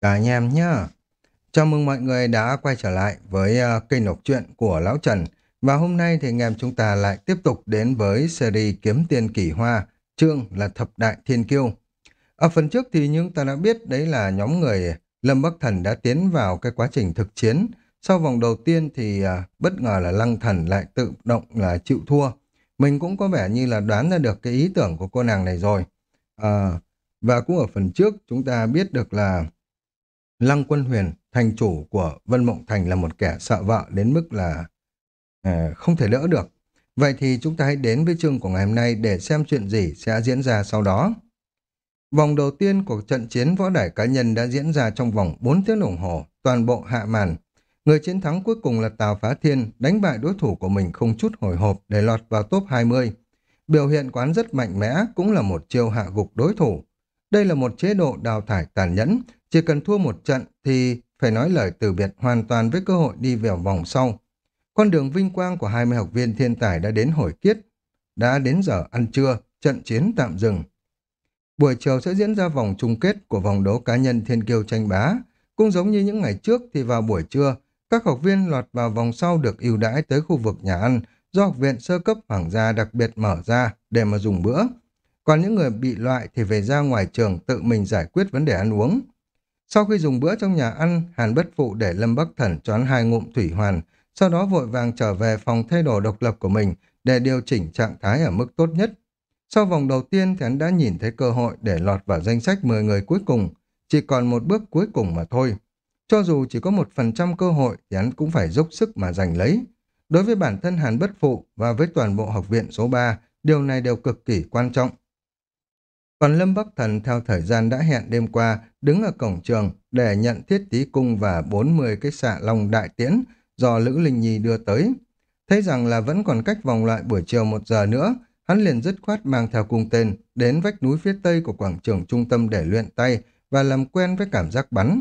Cả anh em nhá. Chào mừng mọi người đã quay trở lại với uh, kênh đọc truyện của Lão Trần. Và hôm nay thì anh em chúng ta lại tiếp tục đến với series Kiếm Tiền Kỷ Hoa, chương là Thập Đại Thiên Kiêu. Ở phần trước thì chúng ta đã biết đấy là nhóm người Lâm Bắc Thần đã tiến vào cái quá trình thực chiến. Sau vòng đầu tiên thì uh, bất ngờ là Lăng Thần lại tự động là chịu thua. Mình cũng có vẻ như là đoán ra được cái ý tưởng của cô nàng này rồi. Uh, và cũng ở phần trước chúng ta biết được là Lăng Quân Huyền, thành chủ của Vân Mộng Thành là một kẻ sợ vợ đến mức là à, không thể đỡ được. Vậy thì chúng ta hãy đến với chương của ngày hôm nay để xem chuyện gì sẽ diễn ra sau đó. Vòng đầu tiên của trận chiến võ đài cá nhân đã diễn ra trong vòng 4 tiếng đồng hồ, toàn bộ hạ màn. Người chiến thắng cuối cùng là Tào Phá Thiên, đánh bại đối thủ của mình không chút hồi hộp để lọt vào top 20. Biểu hiện quán rất mạnh mẽ, cũng là một chiêu hạ gục đối thủ. Đây là một chế độ đào thải tàn nhẫn, chỉ cần thua một trận thì phải nói lời từ biệt hoàn toàn với cơ hội đi vào vòng sau. Con đường vinh quang của 20 học viên thiên tài đã đến hồi kiết. Đã đến giờ ăn trưa, trận chiến tạm dừng. Buổi chiều sẽ diễn ra vòng chung kết của vòng đấu cá nhân thiên kiêu tranh bá. Cũng giống như những ngày trước thì vào buổi trưa, các học viên lọt vào vòng sau được ưu đãi tới khu vực nhà ăn do học viện sơ cấp hoàng gia đặc biệt mở ra để mà dùng bữa. Còn những người bị loại thì về ra ngoài trường tự mình giải quyết vấn đề ăn uống. Sau khi dùng bữa trong nhà ăn, Hàn Bất Phụ để Lâm Bắc Thần choán hai ngụm thủy hoàn, sau đó vội vàng trở về phòng thay đồ độc lập của mình để điều chỉnh trạng thái ở mức tốt nhất. Sau vòng đầu tiên thì hắn đã nhìn thấy cơ hội để lọt vào danh sách 10 người cuối cùng, chỉ còn một bước cuối cùng mà thôi. Cho dù chỉ có một phần trăm cơ hội thì hắn cũng phải dốc sức mà giành lấy. Đối với bản thân Hàn Bất Phụ và với toàn bộ học viện số 3, điều này đều cực kỳ quan trọng. Còn Lâm Bắc Thần theo thời gian đã hẹn đêm qua đứng ở cổng trường để nhận thiết tí cung và 40 cái xạ long đại tiễn do Lữ Linh Nhi đưa tới. Thấy rằng là vẫn còn cách vòng loại buổi chiều một giờ nữa, hắn liền dứt khoát mang theo cung tên đến vách núi phía tây của quảng trường trung tâm để luyện tay và làm quen với cảm giác bắn.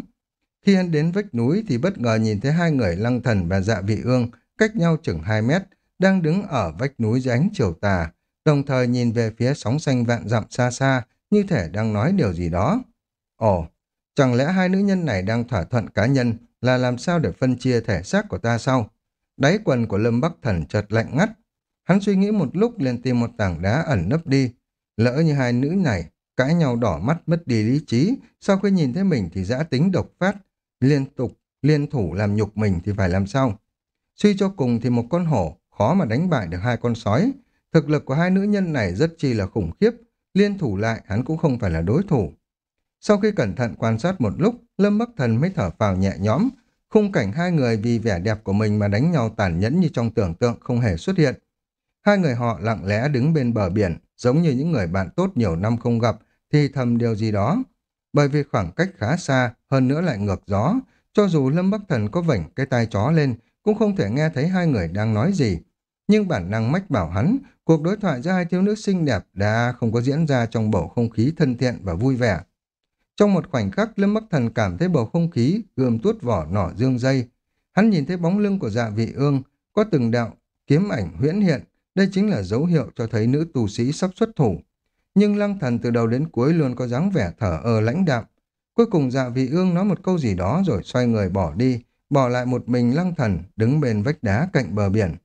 Khi hắn đến vách núi thì bất ngờ nhìn thấy hai người lăng thần và dạ vị ương cách nhau chừng 2 mét, đang đứng ở vách núi dưới ánh chiều tà, đồng thời nhìn về phía sóng xanh vạn dặm xa xa, như thể đang nói điều gì đó. Ồ, chẳng lẽ hai nữ nhân này đang thỏa thuận cá nhân là làm sao để phân chia thể xác của ta sau? Đáy quần của Lâm Bắc Thần chợt lạnh ngắt. Hắn suy nghĩ một lúc liền tìm một tảng đá ẩn nấp đi. Lỡ như hai nữ này cãi nhau đỏ mắt mất đi lý trí, sau khi nhìn thấy mình thì dã tính độc phát, liên tục, liên thủ làm nhục mình thì phải làm sao? Suy cho cùng thì một con hổ khó mà đánh bại được hai con sói, Thực lực của hai nữ nhân này rất chi là khủng khiếp, liên thủ lại hắn cũng không phải là đối thủ. Sau khi cẩn thận quan sát một lúc, Lâm Bắc Thần mới thở phào nhẹ nhõm, khung cảnh hai người vì vẻ đẹp của mình mà đánh nhau tàn nhẫn như trong tưởng tượng không hề xuất hiện. Hai người họ lặng lẽ đứng bên bờ biển, giống như những người bạn tốt nhiều năm không gặp, thì thầm điều gì đó. Bởi vì khoảng cách khá xa, hơn nữa lại ngược gió, cho dù Lâm Bắc Thần có vảnh cái tai chó lên, cũng không thể nghe thấy hai người đang nói gì. Nhưng bản năng mách bảo hắn, cuộc đối thoại giữa hai thiếu nữ xinh đẹp đã không có diễn ra trong bầu không khí thân thiện và vui vẻ. Trong một khoảnh khắc, Lâm Bắc Thần cảm thấy bầu không khí gươm tuốt vỏ nỏ dương dây. Hắn nhìn thấy bóng lưng của dạ vị ương, có từng đạo, kiếm ảnh huyễn hiện, đây chính là dấu hiệu cho thấy nữ tù sĩ sắp xuất thủ. Nhưng lăng thần từ đầu đến cuối luôn có dáng vẻ thở ơ lãnh đạm. Cuối cùng dạ vị ương nói một câu gì đó rồi xoay người bỏ đi, bỏ lại một mình lăng thần đứng bên vách đá cạnh bờ biển.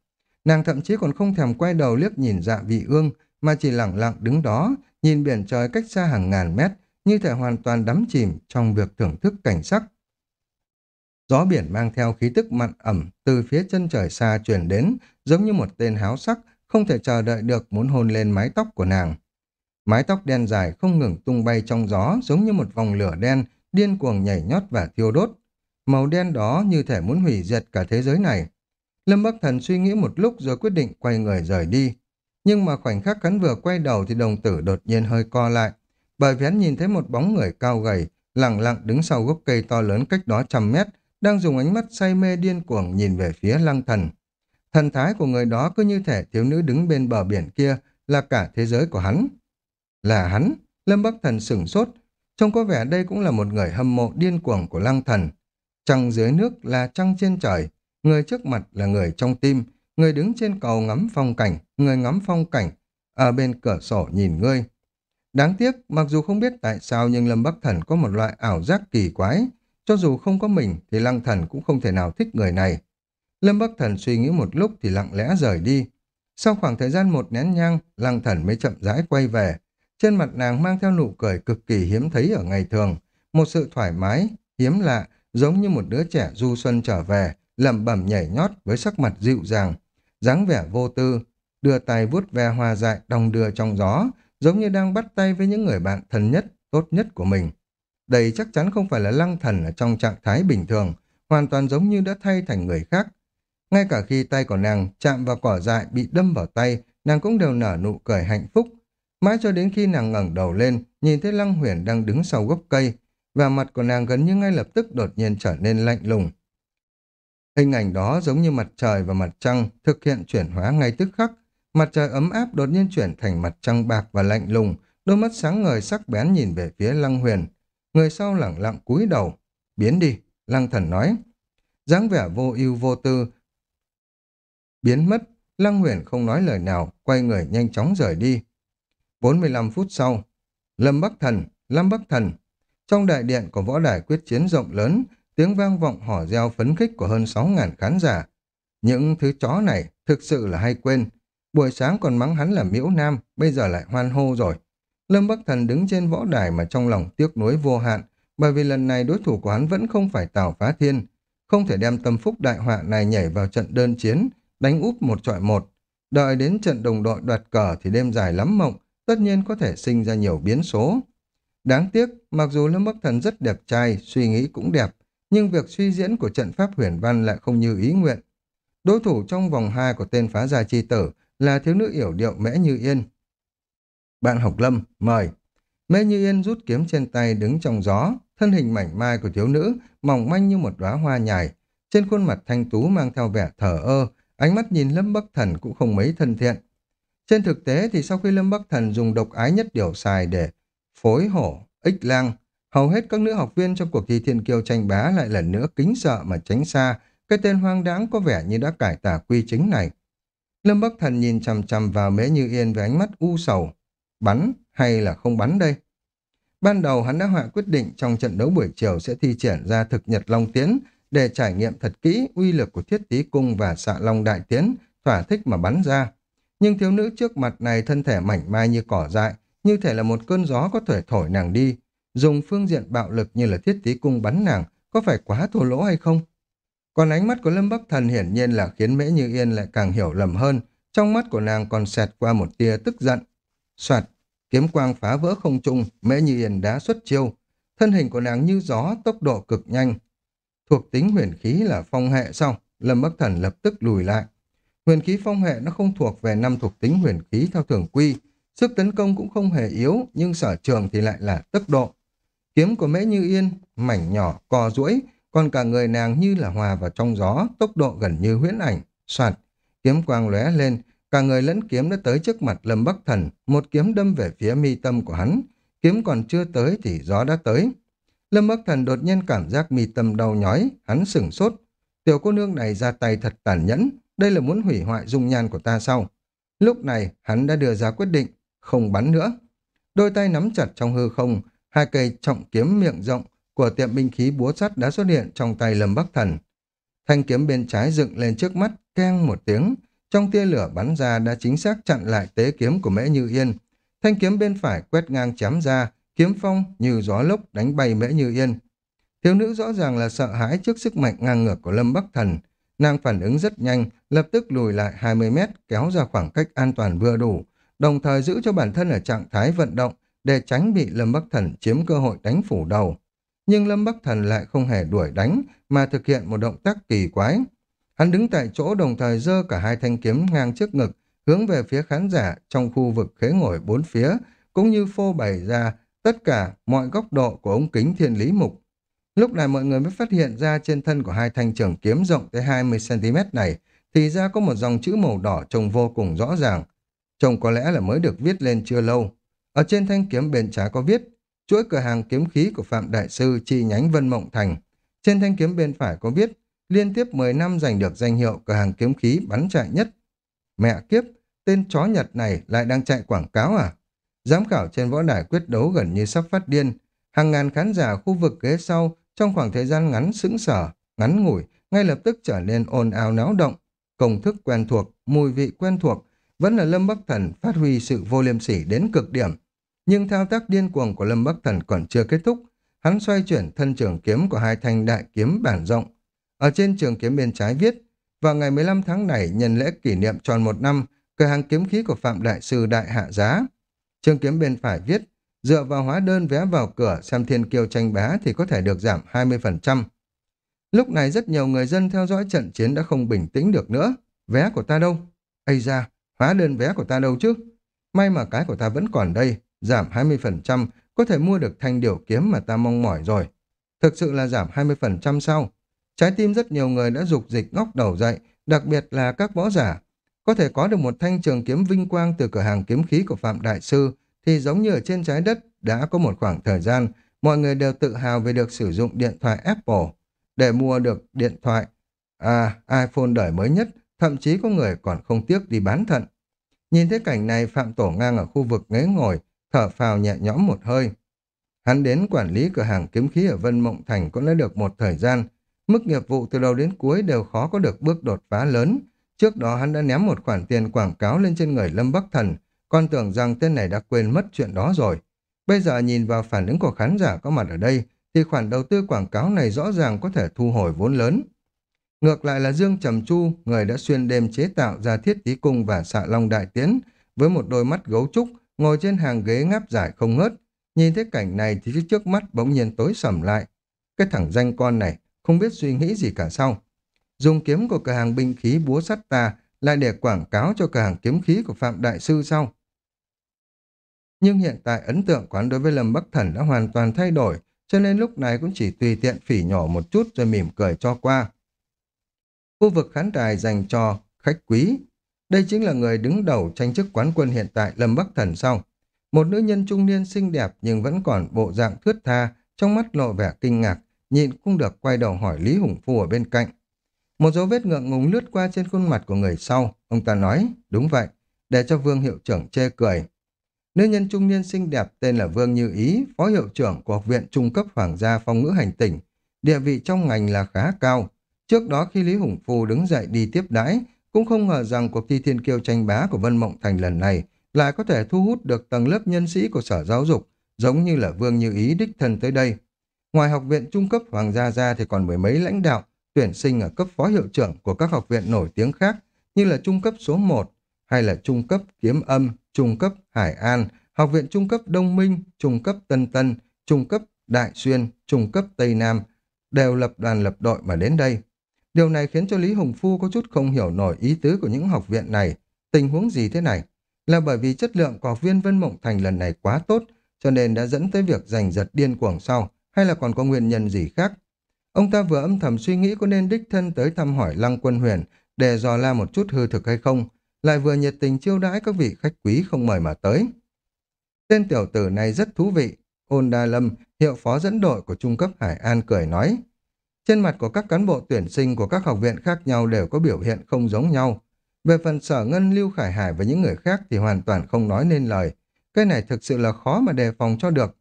Nàng thậm chí còn không thèm quay đầu liếc nhìn dạ vị ương, mà chỉ lặng lặng đứng đó, nhìn biển trời cách xa hàng ngàn mét, như thể hoàn toàn đắm chìm trong việc thưởng thức cảnh sắc. Gió biển mang theo khí tức mặn ẩm từ phía chân trời xa truyền đến, giống như một tên háo sắc, không thể chờ đợi được muốn hôn lên mái tóc của nàng. Mái tóc đen dài không ngừng tung bay trong gió giống như một vòng lửa đen, điên cuồng nhảy nhót và thiêu đốt. Màu đen đó như thể muốn hủy diệt cả thế giới này. Lâm Bắc Thần suy nghĩ một lúc rồi quyết định quay người rời đi. Nhưng mà khoảnh khắc hắn vừa quay đầu thì đồng tử đột nhiên hơi co lại, bởi vì hắn nhìn thấy một bóng người cao gầy, lặng lặng đứng sau gốc cây to lớn cách đó trăm mét, đang dùng ánh mắt say mê điên cuồng nhìn về phía lăng thần. Thần thái của người đó cứ như thể thiếu nữ đứng bên bờ biển kia là cả thế giới của hắn. Là hắn, Lâm Bắc Thần sửng sốt, trông có vẻ đây cũng là một người hâm mộ điên cuồng của lăng thần. Trăng dưới nước là trăng trên trời, Người trước mặt là người trong tim, người đứng trên cầu ngắm phong cảnh, người ngắm phong cảnh, ở bên cửa sổ nhìn ngươi. Đáng tiếc, mặc dù không biết tại sao nhưng Lâm Bắc Thần có một loại ảo giác kỳ quái. cho dù không có mình thì lăng thần cũng không thể nào thích người này. Lâm Bắc Thần suy nghĩ một lúc thì lặng lẽ rời đi. Sau khoảng thời gian một nén nhang, lăng thần mới chậm rãi quay về. Trên mặt nàng mang theo nụ cười cực kỳ hiếm thấy ở ngày thường. Một sự thoải mái, hiếm lạ, giống như một đứa trẻ du xuân trở về, lẩm bẩm nhảy nhót với sắc mặt dịu dàng, dáng vẻ vô tư, đưa tay vuốt ve hoa dại đong đưa trong gió, giống như đang bắt tay với những người bạn thân nhất, tốt nhất của mình. Đây chắc chắn không phải là lăng thần ở trong trạng thái bình thường, hoàn toàn giống như đã thay thành người khác. Ngay cả khi tay của nàng chạm vào cỏ dại bị đâm vào tay, nàng cũng đều nở nụ cười hạnh phúc. Mãi cho đến khi nàng ngẩng đầu lên, nhìn thấy lăng huyền đang đứng sau gốc cây, và mặt của nàng gần như ngay lập tức đột nhiên trở nên lạnh lùng. Hình ảnh đó giống như mặt trời và mặt trăng thực hiện chuyển hóa ngay tức khắc. Mặt trời ấm áp đột nhiên chuyển thành mặt trăng bạc và lạnh lùng, đôi mắt sáng ngời sắc bén nhìn về phía lăng huyền. Người sau lẳng lặng cúi đầu. Biến đi, lăng thần nói. dáng vẻ vô ưu vô tư. Biến mất, lăng huyền không nói lời nào, quay người nhanh chóng rời đi. 45 phút sau, Lâm Bắc Thần, Lâm Bắc Thần. Trong đại điện của võ đài quyết chiến rộng lớn, tiếng vang vọng hò reo phấn khích của hơn 6.000 khán giả. Những thứ chó này thực sự là hay quên. Buổi sáng còn mắng hắn là miễu nam, bây giờ lại hoan hô rồi. Lâm Bắc Thần đứng trên võ đài mà trong lòng tiếc nuối vô hạn, bởi vì lần này đối thủ của hắn vẫn không phải Tào Phá Thiên. Không thể đem tâm phúc đại họa này nhảy vào trận đơn chiến, đánh úp một trọi một. Đợi đến trận đồng đội đoạt cờ thì đêm dài lắm mộng, tất nhiên có thể sinh ra nhiều biến số. Đáng tiếc, mặc dù Lâm Bắc Thần rất đẹp trai, suy nghĩ cũng đẹp, nhưng việc suy diễn của trận pháp huyền văn lại không như ý nguyện. Đối thủ trong vòng 2 của tên phá gia chi tử là thiếu nữ yểu điệu Mễ Như Yên. Bạn học lâm, mời. Mễ Như Yên rút kiếm trên tay đứng trong gió, thân hình mảnh mai của thiếu nữ mỏng manh như một đóa hoa nhài. Trên khuôn mặt thanh tú mang theo vẻ thở ơ, ánh mắt nhìn Lâm Bắc Thần cũng không mấy thân thiện. Trên thực tế thì sau khi Lâm Bắc Thần dùng độc ái nhất điều xài để phối hổ, ích lang, hầu hết các nữ học viên trong cuộc thi thiên kiêu tranh bá lại lần nữa kính sợ mà tránh xa cái tên hoang đáng có vẻ như đã cải tà quy chính này. Lâm Bắc Thần nhìn chằm chằm vào Mễ Như Yên với ánh mắt u sầu. Bắn hay là không bắn đây? Ban đầu hắn đã họa quyết định trong trận đấu buổi chiều sẽ thi triển ra thực nhật Long Tiến để trải nghiệm thật kỹ uy lực của thiết tí cung và xạ Long Đại Tiến, thỏa thích mà bắn ra. Nhưng thiếu nữ trước mặt này thân thể mảnh mai như cỏ dại, như thể là một cơn gió có thể thổi nàng đi. Dùng phương diện bạo lực như là thiết tí cung bắn nàng, có phải quá thua lỗ hay không? Còn ánh mắt của Lâm Bắc Thần hiển nhiên là khiến Mễ Như Yên lại càng hiểu lầm hơn, trong mắt của nàng còn xẹt qua một tia tức giận. Soạt, kiếm quang phá vỡ không trung, Mễ Như Yên đã xuất chiêu. Thân hình của nàng như gió, tốc độ cực nhanh. Thuộc tính huyền khí là phong hệ sau, Lâm Bắc Thần lập tức lùi lại. Huyền khí phong hệ nó không thuộc về năm thuộc tính huyền khí theo thường quy, sức tấn công cũng không hề yếu, nhưng sở trường thì lại là tốc độ. Kiếm của Mễ Như Yên, mảnh nhỏ, co duỗi, còn cả người nàng như là hòa vào trong gió, tốc độ gần như huyễn ảnh, soạt, kiếm quang lóe lên, cả người lẫn kiếm đã tới trước mặt Lâm Bắc Thần, một kiếm đâm về phía mi tâm của hắn, kiếm còn chưa tới thì gió đã tới. Lâm Bắc Thần đột nhiên cảm giác mi tâm đau nhói, hắn sửng sốt. Tiểu cô nương này ra tay thật tàn nhẫn, đây là muốn hủy hoại dung nhan của ta sau. Lúc này, hắn đã đưa ra quyết định, không bắn nữa. Đôi tay nắm chặt trong hư không, hai cây trọng kiếm miệng rộng của tiệm binh khí búa sắt đã xuất hiện trong tay Lâm Bắc Thần. Thanh kiếm bên trái dựng lên trước mắt, keng một tiếng, trong tia lửa bắn ra đã chính xác chặn lại tế kiếm của Mễ Như Yên. Thanh kiếm bên phải quét ngang chém ra, kiếm phong như gió lốc đánh bay Mễ Như Yên. Thiếu nữ rõ ràng là sợ hãi trước sức mạnh ngang ngược của Lâm Bắc Thần. Nàng phản ứng rất nhanh, lập tức lùi lại 20 mét, kéo ra khoảng cách an toàn vừa đủ, đồng thời giữ cho bản thân ở trạng thái vận động để tránh bị Lâm Bắc Thần chiếm cơ hội đánh phủ đầu. Nhưng Lâm Bắc Thần lại không hề đuổi đánh, mà thực hiện một động tác kỳ quái. Hắn đứng tại chỗ đồng thời giơ cả hai thanh kiếm ngang trước ngực, hướng về phía khán giả trong khu vực khế ngồi bốn phía, cũng như phô bày ra tất cả mọi góc độ của ống kính thiên lý mục. Lúc này mọi người mới phát hiện ra trên thân của hai thanh trường kiếm rộng tới 20cm này, thì ra có một dòng chữ màu đỏ trông vô cùng rõ ràng. Trông có lẽ là mới được viết lên chưa lâu. Ở trên thanh kiếm bên trái có viết, chuỗi cửa hàng kiếm khí của Phạm Đại Sư chi nhánh Vân Mộng Thành. Trên thanh kiếm bên phải có viết, liên tiếp 10 năm giành được danh hiệu cửa hàng kiếm khí bắn chạy nhất. Mẹ kiếp, tên chó Nhật này lại đang chạy quảng cáo à? Giám khảo trên võ đài quyết đấu gần như sắp phát điên. Hàng ngàn khán giả khu vực ghế sau trong khoảng thời gian ngắn sững sở, ngắn ngủi, ngay lập tức trở nên ồn ào náo động. Công thức quen thuộc, mùi vị quen thuộc, vẫn là Lâm Bắc Thần phát huy sự vô liêm sỉ đến cực điểm. Nhưng thao tác điên cuồng của Lâm Bắc Thần còn chưa kết thúc. Hắn xoay chuyển thân trường kiếm của hai thanh đại kiếm bản rộng. Ở trên trường kiếm bên trái viết, vào ngày 15 tháng này nhân lễ kỷ niệm tròn một năm, cửa hàng kiếm khí của Phạm Đại Sư đại hạ giá. Trường kiếm bên phải viết, dựa vào hóa đơn vé vào cửa xem thiên kiêu tranh bá thì có thể được giảm 20%. Lúc này rất nhiều người dân theo dõi trận chiến đã không bình tĩnh được nữa. Vé của ta đâu? Ây ra, hóa đơn vé của ta đâu chứ? May mà cái của ta vẫn còn đây, giảm 20%, có thể mua được thanh điều kiếm mà ta mong mỏi rồi. Thực sự là giảm 20% sao? Trái tim rất nhiều người đã dục dịch ngóc đầu dậy, đặc biệt là các võ giả. Có thể có được một thanh trường kiếm vinh quang từ cửa hàng kiếm khí của Phạm Đại Sư thì giống như ở trên trái đất đã có một khoảng thời gian mọi người đều tự hào về được sử dụng điện thoại Apple để mua được điện thoại à, iPhone đời mới nhất, thậm chí có người còn không tiếc đi bán thận. Nhìn thấy cảnh này Phạm Tổ ngang ở khu vực ghế ngồi, thở phào nhẹ nhõm một hơi. Hắn đến quản lý cửa hàng kiếm khí ở Vân Mộng Thành cũng đã được một thời gian. Mức nghiệp vụ từ đầu đến cuối đều khó có được bước đột phá lớn. Trước đó hắn đã ném một khoản tiền quảng cáo lên trên người Lâm Bắc Thần, còn tưởng rằng tên này đã quên mất chuyện đó rồi. Bây giờ nhìn vào phản ứng của khán giả có mặt ở đây, thì khoản đầu tư quảng cáo này rõ ràng có thể thu hồi vốn lớn. Ngược lại là Dương Trầm Chu, người đã xuyên đêm chế tạo ra thiết tí cung và xạ long đại tiến, với một đôi mắt gấu trúc, ngồi trên hàng ghế ngáp giải không ngớt. Nhìn thấy cảnh này thì trước mắt bỗng nhiên tối sầm lại. Cái thằng danh con này không biết suy nghĩ gì cả sau. Dùng kiếm của cửa hàng binh khí búa sắt ta lại để quảng cáo cho cửa hàng kiếm khí của Phạm Đại Sư sau. Nhưng hiện tại ấn tượng quán đối với Lâm Bắc Thần đã hoàn toàn thay đổi, cho nên lúc này cũng chỉ tùy tiện phỉ nhỏ một chút rồi mỉm cười cho qua. Khu vực khán đài dành cho khách quý. Đây chính là người đứng đầu tranh chức quán quân hiện tại Lâm Bắc Thần sau. Một nữ nhân trung niên xinh đẹp nhưng vẫn còn bộ dạng thướt tha, trong mắt lộ vẻ kinh ngạc, nhịn không được quay đầu hỏi Lý Hùng Phu ở bên cạnh. Một dấu vết ngượng ngùng lướt qua trên khuôn mặt của người sau, ông ta nói, đúng vậy, để cho Vương Hiệu trưởng chê cười. Nữ nhân trung niên xinh đẹp tên là Vương Như Ý, phó hiệu trưởng của Học viện Trung cấp Hoàng gia Phong ngữ hành tỉnh. Địa vị trong ngành là khá cao. Trước đó khi Lý Hùng Phu đứng dậy đi tiếp đãi, cũng không ngờ rằng cuộc thi thiên kiêu tranh bá của Vân Mộng Thành lần này lại có thể thu hút được tầng lớp nhân sĩ của Sở Giáo dục, giống như là Vương Như Ý đích thân tới đây. Ngoài học viện trung cấp Hoàng gia ra thì còn mười mấy lãnh đạo, tuyển sinh ở cấp phó hiệu trưởng của các học viện nổi tiếng khác, như là trung cấp số 1, hay là trung cấp kiếm âm, trung cấp Hải An, học viện trung cấp Đông Minh, trung cấp Tân Tân, trung cấp Đại Xuyên, trung cấp Tây Nam, đều lập đoàn lập đội mà đến đây. Điều này khiến cho Lý Hồng Phu có chút không hiểu nổi ý tứ của những học viện này. Tình huống gì thế này? Là bởi vì chất lượng của học viên Vân Mộng Thành lần này quá tốt, cho nên đã dẫn tới việc giành giật điên cuồng sau, hay là còn có nguyên nhân gì khác? Ông ta vừa âm thầm suy nghĩ có nên đích thân tới thăm hỏi Lăng Quân Huyền để dò la một chút hư thực hay không, lại vừa nhiệt tình chiêu đãi các vị khách quý không mời mà tới. Tên tiểu tử này rất thú vị, ôn đa lâm, hiệu phó dẫn đội của trung cấp Hải An cười nói. Trên mặt của các cán bộ tuyển sinh của các học viện khác nhau đều có biểu hiện không giống nhau. Về phần sở ngân Lưu Khải Hải và những người khác thì hoàn toàn không nói nên lời. Cái này thực sự là khó mà đề phòng cho được.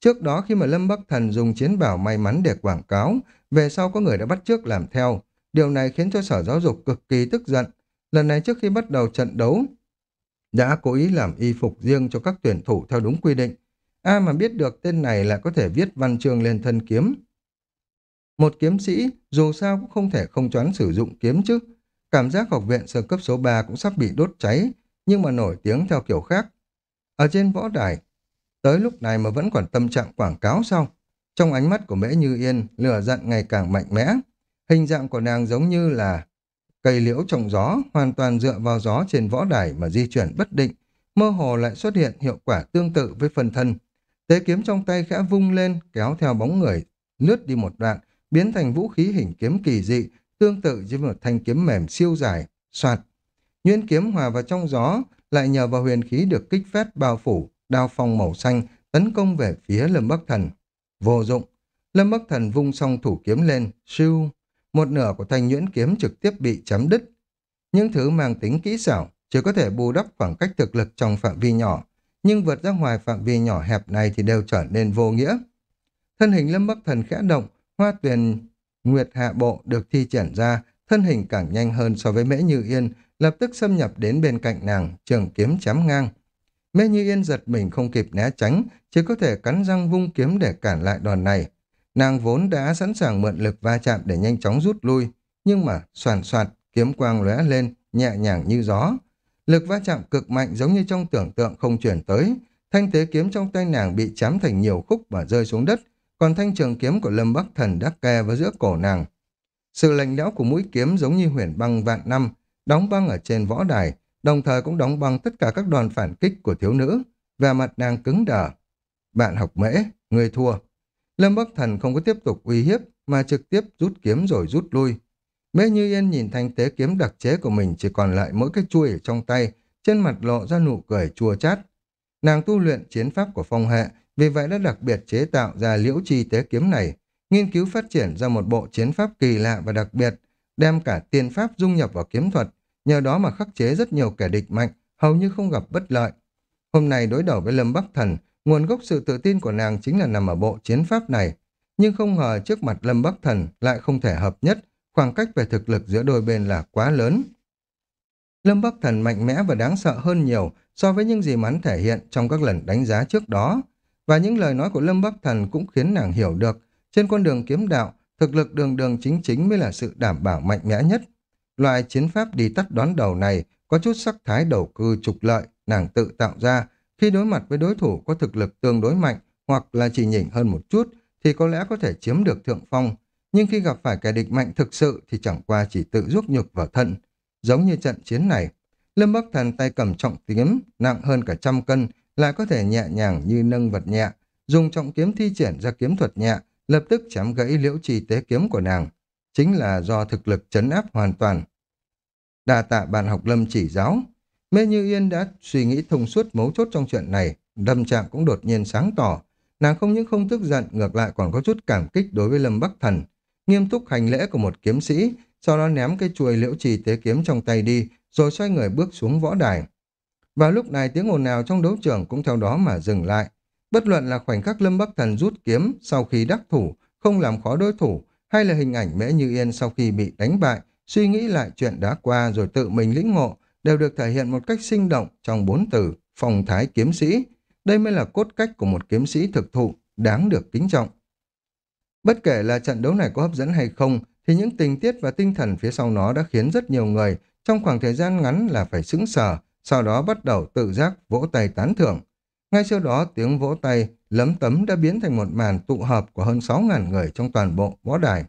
Trước đó khi mà Lâm Bắc Thần dùng chiến bảo may mắn để quảng cáo, về sau có người đã bắt trước làm theo. Điều này khiến cho sở giáo dục cực kỳ tức giận, Lần này trước khi bắt đầu trận đấu, đã cố ý làm y phục riêng cho các tuyển thủ theo đúng quy định. Ai mà biết được tên này lại có thể viết văn chương lên thân kiếm. Một kiếm sĩ dù sao cũng không thể không choán sử dụng kiếm chứ. Cảm giác học viện sơ cấp số 3 cũng sắp bị đốt cháy, nhưng mà nổi tiếng theo kiểu khác. Ở trên võ đài, tới lúc này mà vẫn còn tâm trạng quảng cáo sao? Trong ánh mắt của Mễ Như Yên, lửa giận ngày càng mạnh mẽ. Hình dạng của nàng giống như là Cây liễu trong gió hoàn toàn dựa vào gió trên võ đài mà di chuyển bất định, mơ hồ lại xuất hiện hiệu quả tương tự với phần thân. Tế kiếm trong tay khẽ vung lên, kéo theo bóng người, lướt đi một đoạn, biến thành vũ khí hình kiếm kỳ dị, tương tự như một thanh kiếm mềm siêu dài, soạt. Nguyên kiếm hòa vào trong gió, lại nhờ vào huyền khí được kích phát bao phủ, đao phong màu xanh, tấn công về phía Lâm Bắc Thần. Vô dụng, Lâm Bắc Thần vung song thủ kiếm lên, siêu, một nửa của thanh nhuyễn kiếm trực tiếp bị chấm đứt. Những thứ mang tính kỹ xảo chỉ có thể bù đắp khoảng cách thực lực trong phạm vi nhỏ, nhưng vượt ra ngoài phạm vi nhỏ hẹp này thì đều trở nên vô nghĩa. Thân hình Lâm Bắc Thần khẽ động, hoa tuyền Nguyệt Hạ Bộ được thi triển ra, thân hình càng nhanh hơn so với Mễ Như Yên, lập tức xâm nhập đến bên cạnh nàng, trường kiếm chém ngang. Mễ Như Yên giật mình không kịp né tránh, chỉ có thể cắn răng vung kiếm để cản lại đòn này. Nàng vốn đã sẵn sàng mượn lực va chạm để nhanh chóng rút lui, nhưng mà soàn soạt, kiếm quang lóe lên, nhẹ nhàng như gió. Lực va chạm cực mạnh giống như trong tưởng tượng không chuyển tới, thanh thế kiếm trong tay nàng bị chém thành nhiều khúc và rơi xuống đất, còn thanh trường kiếm của Lâm Bắc Thần đã kè vào giữa cổ nàng. Sự lạnh lẽo của mũi kiếm giống như huyền băng vạn năm, đóng băng ở trên võ đài, đồng thời cũng đóng băng tất cả các đòn phản kích của thiếu nữ, và mặt nàng cứng đờ. Bạn học mễ, người thua. Lâm Bắc Thần không có tiếp tục uy hiếp, mà trực tiếp rút kiếm rồi rút lui. Mễ Như Yên nhìn thanh tế kiếm đặc chế của mình chỉ còn lại mỗi cái chuôi ở trong tay, trên mặt lộ ra nụ cười chua chát. Nàng tu luyện chiến pháp của phong hệ, vì vậy đã đặc biệt chế tạo ra liễu chi tế kiếm này, nghiên cứu phát triển ra một bộ chiến pháp kỳ lạ và đặc biệt, đem cả tiên pháp dung nhập vào kiếm thuật, nhờ đó mà khắc chế rất nhiều kẻ địch mạnh, hầu như không gặp bất lợi. Hôm nay đối đầu với Lâm Bắc Thần, nguồn gốc sự tự tin của nàng chính là nằm ở bộ chiến pháp này, nhưng không ngờ trước mặt Lâm Bắc Thần lại không thể hợp nhất, khoảng cách về thực lực giữa đôi bên là quá lớn. Lâm Bắc Thần mạnh mẽ và đáng sợ hơn nhiều so với những gì hắn thể hiện trong các lần đánh giá trước đó. Và những lời nói của Lâm Bắc Thần cũng khiến nàng hiểu được, trên con đường kiếm đạo, thực lực đường đường chính chính mới là sự đảm bảo mạnh mẽ nhất. Loại chiến pháp đi tắt đón đầu này có chút sắc thái đầu cư trục lợi, nàng tự tạo ra, khi đối mặt với đối thủ có thực lực tương đối mạnh hoặc là chỉ nhỉnh hơn một chút thì có lẽ có thể chiếm được thượng phong, nhưng khi gặp phải kẻ địch mạnh thực sự thì chẳng qua chỉ tự rút nhục vào thân. Giống như trận chiến này, Lâm Bắc Thần tay cầm trọng kiếm nặng hơn cả trăm cân lại có thể nhẹ nhàng như nâng vật nhẹ, dùng trọng kiếm thi triển ra kiếm thuật nhẹ, lập tức chém gãy liễu trì tế kiếm của nàng. Chính là do thực lực chấn áp hoàn toàn. Đà tạ bàn học lâm chỉ giáo. Mê Như Yên đã suy nghĩ thông suốt mấu chốt trong chuyện này, đâm trạng cũng đột nhiên sáng tỏ. Nàng không những không tức giận, ngược lại còn có chút cảm kích đối với Lâm Bắc Thần. Nghiêm túc hành lễ của một kiếm sĩ, sau đó ném cái chuôi liễu trì tế kiếm trong tay đi, rồi xoay người bước xuống võ đài. Vào lúc này tiếng ồn nào trong đấu trường cũng theo đó mà dừng lại. Bất luận là khoảnh khắc Lâm Bắc Thần rút kiếm sau khi đắc thủ, không làm khó đối thủ, hay là hình ảnh Mễ Như Yên sau khi bị đánh bại, suy nghĩ lại chuyện đã qua rồi tự mình lĩnh ngộ, đều được thể hiện một cách sinh động trong bốn từ phong thái kiếm sĩ. Đây mới là cốt cách của một kiếm sĩ thực thụ, đáng được kính trọng. Bất kể là trận đấu này có hấp dẫn hay không, thì những tình tiết và tinh thần phía sau nó đã khiến rất nhiều người trong khoảng thời gian ngắn là phải sững sờ, sau đó bắt đầu tự giác vỗ tay tán thưởng. Ngay sau đó tiếng vỗ tay lấm tấm đã biến thành một màn tụ hợp của hơn 6.000 người trong toàn bộ võ đài.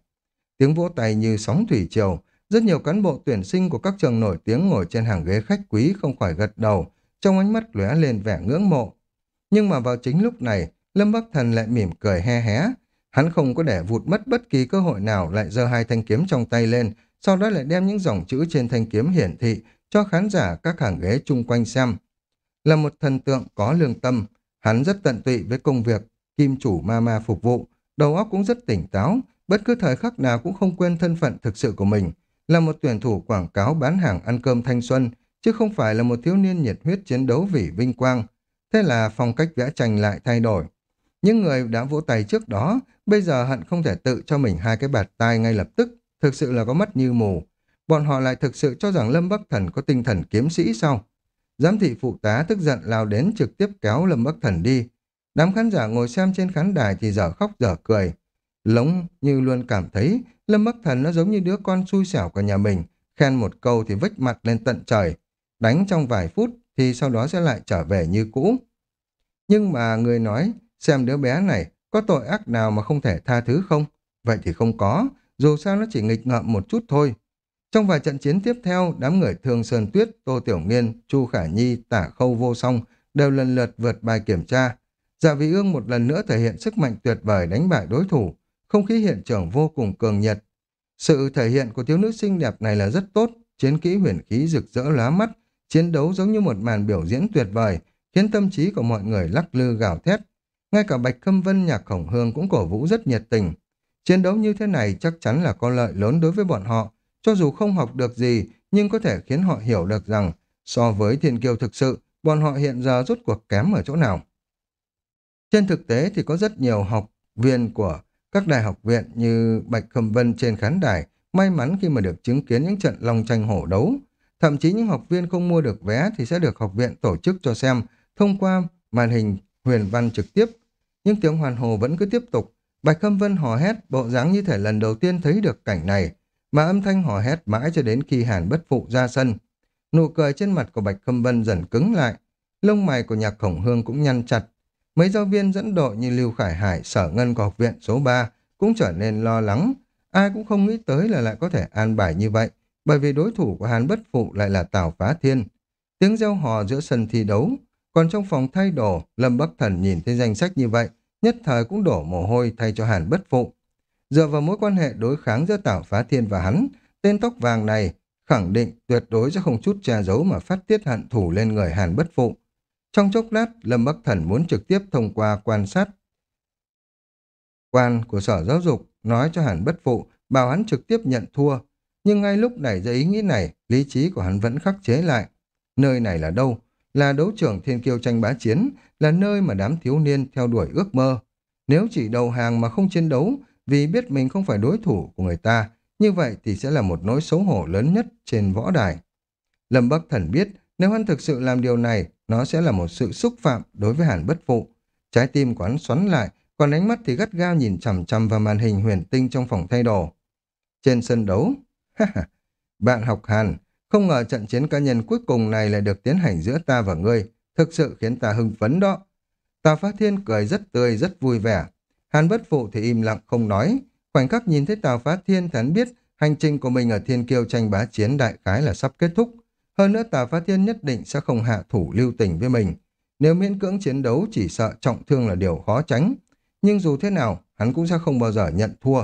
Tiếng vỗ tay như sóng thủy triều, rất nhiều cán bộ tuyển sinh của các trường nổi tiếng ngồi trên hàng ghế khách quý không khỏi gật đầu, trong ánh mắt lóe lên vẻ ngưỡng mộ. Nhưng mà vào chính lúc này, Lâm Bắc Thần lại mỉm cười he hé. Hắn không có để vụt mất bất kỳ cơ hội nào lại giơ hai thanh kiếm trong tay lên, sau đó lại đem những dòng chữ trên thanh kiếm hiển thị cho khán giả các hàng ghế chung quanh xem. Là một thần tượng có lương tâm, hắn rất tận tụy với công việc, kim chủ ma ma phục vụ, đầu óc cũng rất tỉnh táo, bất cứ thời khắc nào cũng không quên thân phận thực sự của mình, là một tuyển thủ quảng cáo bán hàng ăn cơm thanh xuân, chứ không phải là một thiếu niên nhiệt huyết chiến đấu vì vinh quang. Thế là phong cách vẽ tranh lại thay đổi. Những người đã vỗ tay trước đó, bây giờ hận không thể tự cho mình hai cái bạt tai ngay lập tức, thực sự là có mắt như mù. Bọn họ lại thực sự cho rằng Lâm Bắc Thần có tinh thần kiếm sĩ sao? Giám thị phụ tá tức giận lao đến trực tiếp kéo Lâm Bắc Thần đi. Đám khán giả ngồi xem trên khán đài thì dở khóc dở cười. Lống như luôn cảm thấy Lâm Bắc Thần nó giống như đứa con xui xẻo của nhà mình, khen một câu thì vách mặt lên tận trời. Đánh trong vài phút thì sau đó sẽ lại trở về như cũ. Nhưng mà người nói, xem đứa bé này có tội ác nào mà không thể tha thứ không? Vậy thì không có, dù sao nó chỉ nghịch ngợm một chút thôi. Trong vài trận chiến tiếp theo, đám người Thương Sơn Tuyết, Tô Tiểu Nghiên, Chu Khả Nhi, Tả Khâu Vô Song đều lần lượt vượt bài kiểm tra. Dạ vị ương một lần nữa thể hiện sức mạnh tuyệt vời đánh bại đối thủ, không khí hiện trường vô cùng cường nhiệt. Sự thể hiện của thiếu nữ xinh đẹp này là rất tốt, chiến kỹ huyền khí rực rỡ lóa mắt, chiến đấu giống như một màn biểu diễn tuyệt vời, khiến tâm trí của mọi người lắc lư gào thét. Ngay cả Bạch Khâm Vân nhạc khổng hương cũng cổ vũ rất nhiệt tình. Chiến đấu như thế này chắc chắn là có lợi lớn đối với bọn họ, cho dù không học được gì, nhưng có thể khiến họ hiểu được rằng, so với thiên kiêu thực sự, bọn họ hiện giờ rốt cuộc kém ở chỗ nào. Trên thực tế thì có rất nhiều học viên của các đại học viện như Bạch Khâm Vân trên khán đài may mắn khi mà được chứng kiến những trận long tranh hổ đấu. Thậm chí những học viên không mua được vé thì sẽ được học viện tổ chức cho xem thông qua màn hình huyền văn trực tiếp. Nhưng tiếng hoàn hồ vẫn cứ tiếp tục. Bạch Khâm Vân hò hét bộ dáng như thể lần đầu tiên thấy được cảnh này, mà âm thanh hò hét mãi cho đến khi Hàn Bất Phụ ra sân. Nụ cười trên mặt của Bạch Khâm Vân dần cứng lại, lông mày của nhạc khổng hương cũng nhăn chặt. Mấy giáo viên dẫn đội như Lưu Khải Hải, Sở Ngân của học viện số 3 cũng trở nên lo lắng. Ai cũng không nghĩ tới là lại có thể an bài như vậy, bởi vì đối thủ của Hàn Bất Phụ lại là Tào Phá Thiên. Tiếng gieo hò giữa sân thi đấu, còn trong phòng thay đồ, Lâm Bắc Thần nhìn thấy danh sách như vậy, nhất thời cũng đổ mồ hôi thay cho Hàn Bất Phụ. Dựa vào mối quan hệ đối kháng giữa Tảo Phá Thiên và hắn, tên tóc vàng này khẳng định tuyệt đối sẽ không chút che giấu mà phát tiết hận thù lên người Hàn Bất Phụ. Trong chốc lát, Lâm Bắc Thần muốn trực tiếp thông qua quan sát quan của Sở Giáo dục nói cho Hàn Bất Phụ bảo hắn trực tiếp nhận thua. Nhưng ngay lúc này ra ý nghĩ này, lý trí của hắn vẫn khắc chế lại. Nơi này là đâu? Là đấu trường thiên kiêu tranh bá chiến, là nơi mà đám thiếu niên theo đuổi ước mơ. Nếu chỉ đầu hàng mà không chiến đấu vì biết mình không phải đối thủ của người ta, như vậy thì sẽ là một nỗi xấu hổ lớn nhất trên võ đài. Lâm Bắc Thần biết nếu hắn thực sự làm điều này, nó sẽ là một sự xúc phạm đối với Hàn Bất Phụ. Trái tim của hắn xoắn lại, còn ánh mắt thì gắt gao nhìn chằm chằm vào màn hình huyền tinh trong phòng thay đồ. Trên sân đấu, bạn học Hàn, không ngờ trận chiến cá nhân cuối cùng này lại được tiến hành giữa ta và ngươi, thực sự khiến ta hưng phấn đó. Tà Phá Thiên cười rất tươi, rất vui vẻ. Hàn Bất Phụ thì im lặng không nói. Khoảnh khắc nhìn thấy Tào Phá Thiên thì hắn biết hành trình của mình ở Thiên Kiêu tranh bá chiến đại khái là sắp kết thúc. Hơn nữa Tào Phá Thiên nhất định sẽ không hạ thủ lưu tình với mình. Nếu miễn cưỡng chiến đấu chỉ sợ trọng thương là điều khó tránh. Nhưng dù thế nào, hắn cũng sẽ không bao giờ nhận thua.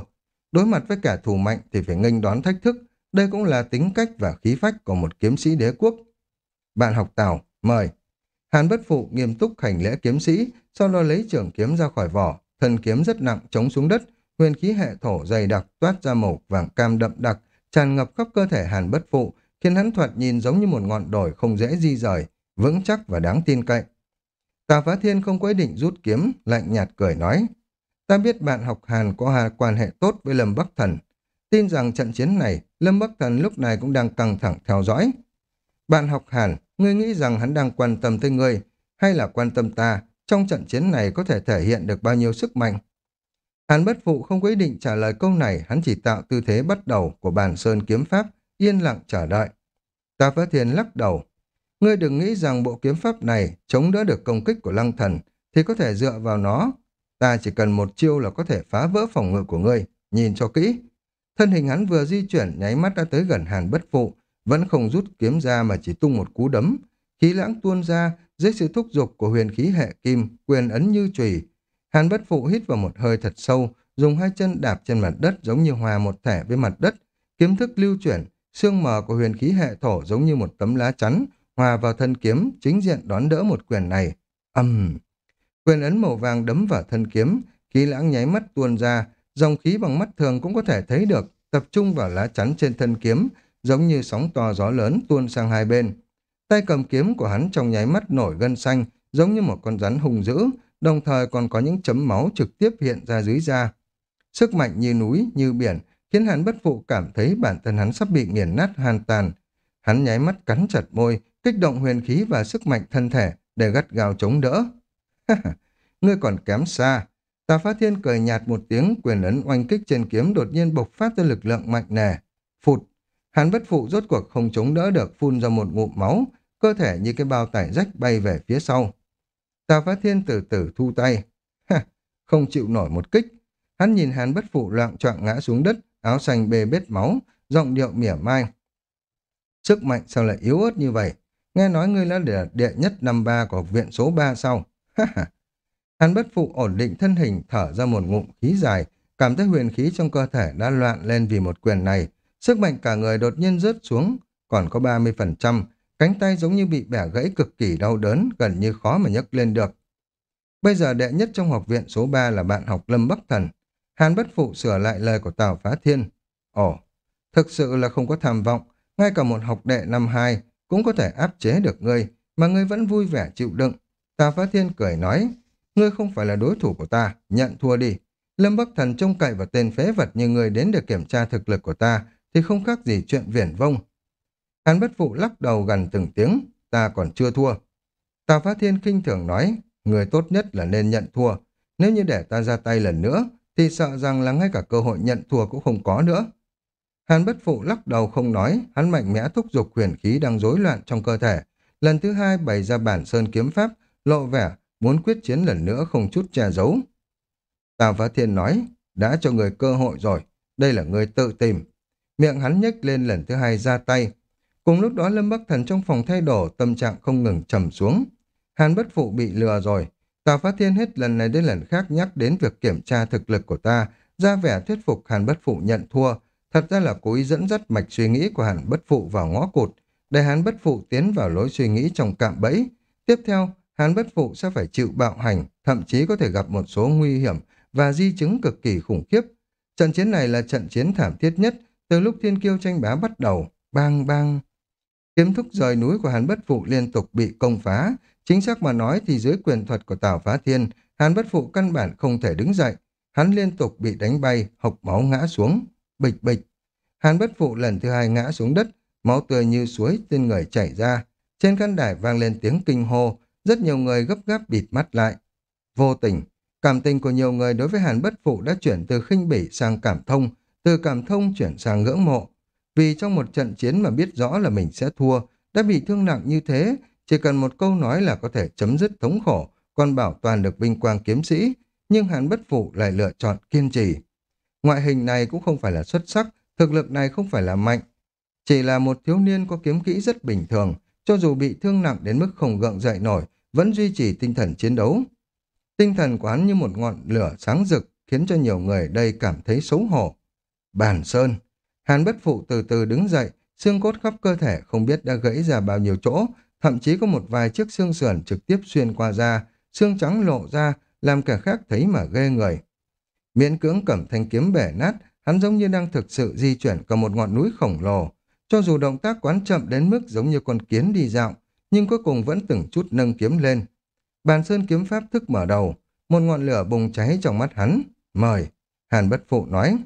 Đối mặt với kẻ thù mạnh thì phải nghênh đón thách thức. Đây cũng là tính cách và khí phách của một kiếm sĩ đế quốc. Bạn học Tào, mời. Hàn bất phụ nghiêm túc hành lễ kiếm sĩ, sau đó lấy trưởng kiếm ra khỏi vỏ. Thân kiếm rất nặng chống xuống đất, huyền khí hệ thổ dày đặc toát ra màu vàng cam đậm đặc, tràn ngập khắp cơ thể Hàn bất phụ, khiến hắn thoạt nhìn giống như một ngọn đồi không dễ di rời, vững chắc và đáng tin cậy. Tà Phá Thiên không có ý định rút kiếm, lạnh nhạt cười nói. Ta biết bạn học Hàn có hà quan hệ tốt với Lâm Bắc Thần. Tin rằng trận chiến này, Lâm Bắc Thần lúc này cũng đang căng thẳng theo dõi. Bạn học Hàn, ngươi nghĩ rằng hắn đang quan tâm tới ngươi, hay là quan tâm ta, trong trận chiến này có thể thể hiện được bao nhiêu sức mạnh? Hàn bất phụ không có ý định trả lời câu này, hắn chỉ tạo tư thế bắt đầu của bàn sơn kiếm pháp, yên lặng chờ đợi. Ta Phá Thiên lắc đầu. Ngươi đừng nghĩ rằng bộ kiếm pháp này chống đỡ được công kích của lăng thần, thì có thể dựa vào nó. Ta chỉ cần một chiêu là có thể phá vỡ phòng ngự của ngươi, nhìn cho kỹ. Thân hình hắn vừa di chuyển nháy mắt đã tới gần hàn bất phụ, vẫn không rút kiếm ra mà chỉ tung một cú đấm. Khí lãng tuôn ra, dưới sự thúc giục của huyền khí hệ kim, quyền ấn như chùy. Hàn bất phụ hít vào một hơi thật sâu, dùng hai chân đạp trên mặt đất giống như hòa một thể với mặt đất. Kiếm thức lưu chuyển, xương mờ của huyền khí hệ thổ giống như một tấm lá chắn, hòa vào thân kiếm, chính diện đón đỡ một quyền này. Âm! Quyền ấn màu vàng đấm vào thân kiếm, khí lãng nháy mắt tuôn ra, dòng khí bằng mắt thường cũng có thể thấy được, tập trung vào lá chắn trên thân kiếm, giống như sóng to gió lớn tuôn sang hai bên. Tay cầm kiếm của hắn trong nháy mắt nổi gân xanh, giống như một con rắn hung dữ, đồng thời còn có những chấm máu trực tiếp hiện ra dưới da. Sức mạnh như núi, như biển, khiến hắn bất phụ cảm thấy bản thân hắn sắp bị nghiền nát hoàn toàn. Hắn nháy mắt cắn chặt môi, kích động huyền khí và sức mạnh thân thể để gắt gào chống đỡ. Ngươi còn kém xa. Tà Phá Thiên cười nhạt một tiếng, quyền ấn oanh kích trên kiếm đột nhiên bộc phát ra lực lượng mạnh nề. Phụt, Hàn bất phụ rốt cuộc không chống đỡ được phun ra một ngụm máu, cơ thể như cái bao tải rách bay về phía sau. Tà Phá Thiên từ từ thu tay. ha, không chịu nổi một kích. Hắn nhìn hàn bất phụ loạn trọng ngã xuống đất, áo xanh bê bết máu, giọng điệu mỉa mai. Sức mạnh sao lại yếu ớt như vậy? Nghe nói ngươi là đệ, đệ nhất năm ba của học viện số 3 sau. hàn bất phụ ổn định thân hình, thở ra một ngụm khí dài, cảm thấy huyền khí trong cơ thể đã loạn lên vì một quyền này. Sức mạnh cả người đột nhiên rớt xuống, còn có 30%, cánh tay giống như bị bẻ gãy cực kỳ đau đớn, gần như khó mà nhấc lên được. Bây giờ đệ nhất trong học viện số 3 là bạn học Lâm Bắc Thần. Hàn bất phụ sửa lại lời của Tào Phá Thiên. Ồ, thực sự là không có tham vọng, ngay cả một học đệ năm 2 cũng có thể áp chế được ngươi, mà ngươi vẫn vui vẻ chịu đựng. tào Phá Thiên cười nói, ngươi không phải là đối thủ của ta, nhận thua đi. Lâm Bắc Thần trông cậy vào tên phế vật như người đến để kiểm tra thực lực của ta, thì không khác gì chuyện viển vông. Hàn bất phụ lắc đầu gần từng tiếng, ta còn chưa thua. Tào Phá Thiên kinh thường nói, người tốt nhất là nên nhận thua. Nếu như để ta ra tay lần nữa, thì sợ rằng là ngay cả cơ hội nhận thua cũng không có nữa. Hàn bất phụ lắc đầu không nói, hắn mạnh mẽ thúc giục huyền khí đang rối loạn trong cơ thể. Lần thứ hai bày ra bản sơn kiếm pháp, lộ vẻ, muốn quyết chiến lần nữa không chút che giấu. Tào Phá Thiên nói, đã cho người cơ hội rồi, đây là người tự tìm. Miệng hắn nhếch lên lần thứ hai ra tay. Cùng lúc đó Lâm Bắc Thần trong phòng thay đồ, tâm trạng không ngừng trầm xuống. Hàn bất phụ bị lừa rồi. Tào phát Thiên hết lần này đến lần khác nhắc đến việc kiểm tra thực lực của ta, ra vẻ thuyết phục Hàn bất phụ nhận thua. Thật ra là cố ý dẫn dắt mạch suy nghĩ của Hàn bất phụ vào ngõ cụt, để Hàn bất phụ tiến vào lối suy nghĩ trong cạm bẫy. Tiếp theo, Hàn bất phụ sẽ phải chịu bạo hành, thậm chí có thể gặp một số nguy hiểm và di chứng cực kỳ khủng khiếp. Trận chiến này là trận chiến thảm thiết nhất từ lúc thiên kiêu tranh bá bắt đầu. Bang bang. Kiếm thúc rời núi của Hàn bất phụ liên tục bị công phá. Chính xác mà nói thì dưới quyền thuật của Tào Phá Thiên, Hàn bất phụ căn bản không thể đứng dậy. Hắn liên tục bị đánh bay, hộc máu ngã xuống. Bịch bịch. Hàn bất phụ lần thứ hai ngã xuống đất, máu tươi như suối trên người chảy ra. Trên khán đài vang lên tiếng kinh hô, rất nhiều người gấp gáp bịt mắt lại. Vô tình, cảm tình của nhiều người đối với Hàn bất phụ đã chuyển từ khinh bỉ sang cảm thông, từ cảm thông chuyển sang ngưỡng mộ. Vì trong một trận chiến mà biết rõ là mình sẽ thua, đã bị thương nặng như thế, chỉ cần một câu nói là có thể chấm dứt thống khổ, còn bảo toàn được vinh quang kiếm sĩ, nhưng hắn bất phụ lại lựa chọn kiên trì. Ngoại hình này cũng không phải là xuất sắc, thực lực này không phải là mạnh, chỉ là một thiếu niên có kiếm kỹ rất bình thường, cho dù bị thương nặng đến mức không gượng dậy nổi, vẫn duy trì tinh thần chiến đấu. Tinh thần của hắn như một ngọn lửa sáng rực, khiến cho nhiều người đây cảm thấy xấu hổ. Bàn Sơn Hàn bất phụ từ từ đứng dậy, xương cốt khắp cơ thể không biết đã gãy ra bao nhiêu chỗ, thậm chí có một vài chiếc xương sườn trực tiếp xuyên qua da, xương trắng lộ ra, làm kẻ khác thấy mà ghê người. Miễn cưỡng cầm thanh kiếm bẻ nát, hắn giống như đang thực sự di chuyển cả một ngọn núi khổng lồ. Cho dù động tác quán chậm đến mức giống như con kiến đi dạo, nhưng cuối cùng vẫn từng chút nâng kiếm lên. Bàn sơn kiếm pháp thức mở đầu, một ngọn lửa bùng cháy trong mắt hắn. Mời, Hàn bất phụ nói.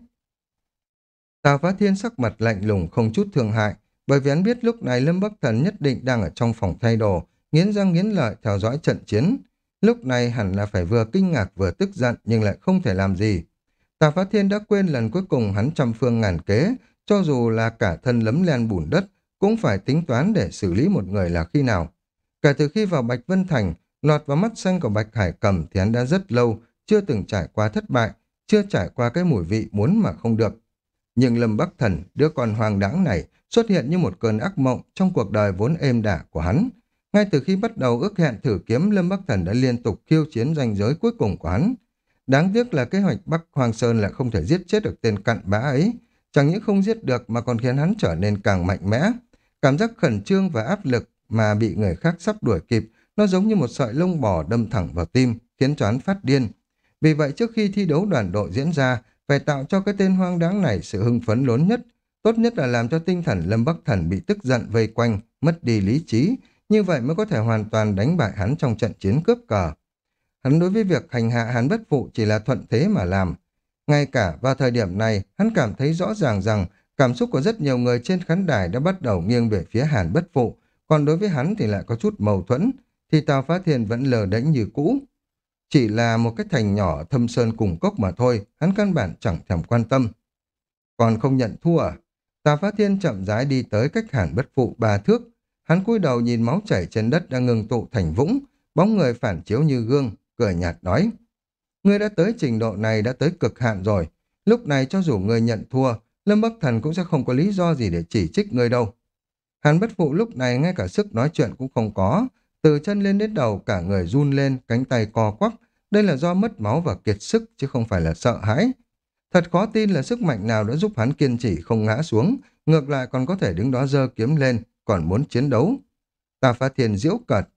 Tào Phá Thiên sắc mặt lạnh lùng không chút thương hại, bởi vì hắn biết lúc này Lâm Bắc Thần nhất định đang ở trong phòng thay đồ, nghiến răng nghiến lợi theo dõi trận chiến. Lúc này hẳn là phải vừa kinh ngạc vừa tức giận nhưng lại không thể làm gì. Tào Phá Thiên đã quên lần cuối cùng hắn trăm phương ngàn kế, cho dù là cả thân lấm len bùn đất, cũng phải tính toán để xử lý một người là khi nào. Kể từ khi vào Bạch Vân Thành, lọt vào mắt xanh của Bạch Hải Cầm thì hắn đã rất lâu, chưa từng trải qua thất bại, chưa trải qua cái mùi vị muốn mà không được. Nhưng Lâm Bắc Thần, đứa con hoang đáng này, xuất hiện như một cơn ác mộng trong cuộc đời vốn êm đả của hắn. Ngay từ khi bắt đầu ước hẹn thử kiếm, Lâm Bắc Thần đã liên tục khiêu chiến ranh giới cuối cùng của hắn. Đáng tiếc là kế hoạch Bắc Hoàng Sơn lại không thể giết chết được tên cặn bã ấy. Chẳng những không giết được mà còn khiến hắn trở nên càng mạnh mẽ. Cảm giác khẩn trương và áp lực mà bị người khác sắp đuổi kịp, nó giống như một sợi lông bò đâm thẳng vào tim, khiến cho hắn phát điên. Vì vậy trước khi thi đấu đoàn đội diễn ra, phải tạo cho cái tên hoang đáng này sự hưng phấn lớn nhất. Tốt nhất là làm cho tinh thần Lâm Bắc Thần bị tức giận vây quanh, mất đi lý trí, như vậy mới có thể hoàn toàn đánh bại hắn trong trận chiến cướp cờ. Hắn đối với việc hành hạ hắn bất phụ chỉ là thuận thế mà làm. Ngay cả vào thời điểm này, hắn cảm thấy rõ ràng rằng cảm xúc của rất nhiều người trên khán đài đã bắt đầu nghiêng về phía Hàn bất phụ, còn đối với hắn thì lại có chút mâu thuẫn, thì Tào Phá Thiên vẫn lờ đánh như cũ. Chỉ là một cái thành nhỏ thâm sơn cùng cốc mà thôi, hắn căn bản chẳng thèm quan tâm. Còn không nhận thua à? Tà Phá Thiên chậm rãi đi tới cách hàn bất phụ ba thước. Hắn cúi đầu nhìn máu chảy trên đất đang ngừng tụ thành vũng, bóng người phản chiếu như gương, cười nhạt nói. Ngươi đã tới trình độ này đã tới cực hạn rồi. Lúc này cho dù ngươi nhận thua, Lâm Bắc Thần cũng sẽ không có lý do gì để chỉ trích ngươi đâu. Hàn bất phụ lúc này ngay cả sức nói chuyện cũng không có, từ chân lên đến đầu cả người run lên, cánh tay co quắp. Đây là do mất máu và kiệt sức chứ không phải là sợ hãi. Thật khó tin là sức mạnh nào đã giúp hắn kiên trì không ngã xuống, ngược lại còn có thể đứng đó giơ kiếm lên, còn muốn chiến đấu. Tà phá thiền diễu cợt,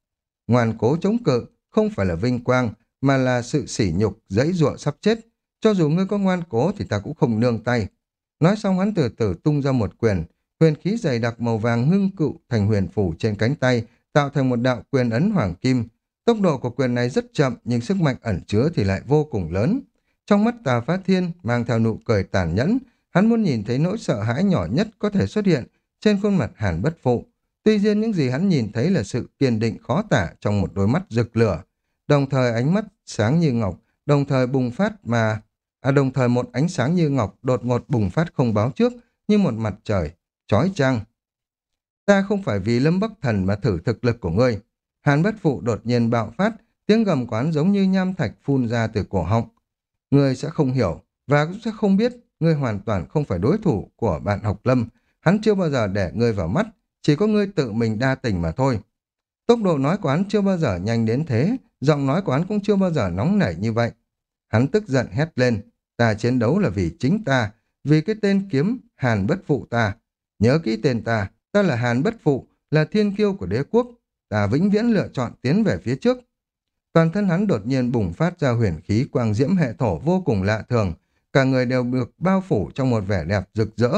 ngoan cố chống cự, không phải là vinh quang, mà là sự sỉ nhục, dãy ruộng sắp chết. Cho dù ngươi có ngoan cố thì ta cũng không nương tay. Nói xong hắn từ từ tung ra một quyền, huyền khí dày đặc màu vàng ngưng cựu thành huyền phủ trên cánh tay, tạo thành một đạo quyền ấn hoàng kim. Tốc độ của quyền này rất chậm nhưng sức mạnh ẩn chứa thì lại vô cùng lớn. Trong mắt tà phá thiên mang theo nụ cười tàn nhẫn, hắn muốn nhìn thấy nỗi sợ hãi nhỏ nhất có thể xuất hiện trên khuôn mặt hàn bất phụ. Tuy nhiên những gì hắn nhìn thấy là sự kiên định khó tả trong một đôi mắt rực lửa, đồng thời ánh mắt sáng như ngọc, đồng thời bùng phát mà à đồng thời một ánh sáng như ngọc đột ngột bùng phát không báo trước như một mặt trời, chói chang. Ta không phải vì lâm bắc thần mà thử thực lực của ngươi. Hàn bất phụ đột nhiên bạo phát, tiếng gầm quán giống như nham thạch phun ra từ cổ họng. Ngươi sẽ không hiểu và cũng sẽ không biết ngươi hoàn toàn không phải đối thủ của bạn học lâm. Hắn chưa bao giờ để ngươi vào mắt, chỉ có ngươi tự mình đa tình mà thôi. Tốc độ nói quán chưa bao giờ nhanh đến thế, giọng nói quán cũng chưa bao giờ nóng nảy như vậy. Hắn tức giận hét lên, ta chiến đấu là vì chính ta, vì cái tên kiếm Hàn bất phụ ta. Nhớ kỹ tên ta, ta là Hàn bất phụ, là thiên kiêu của đế quốc, ta vĩnh viễn lựa chọn tiến về phía trước. Toàn thân hắn đột nhiên bùng phát ra huyền khí quang diễm hệ thổ vô cùng lạ thường, cả người đều được bao phủ trong một vẻ đẹp rực rỡ.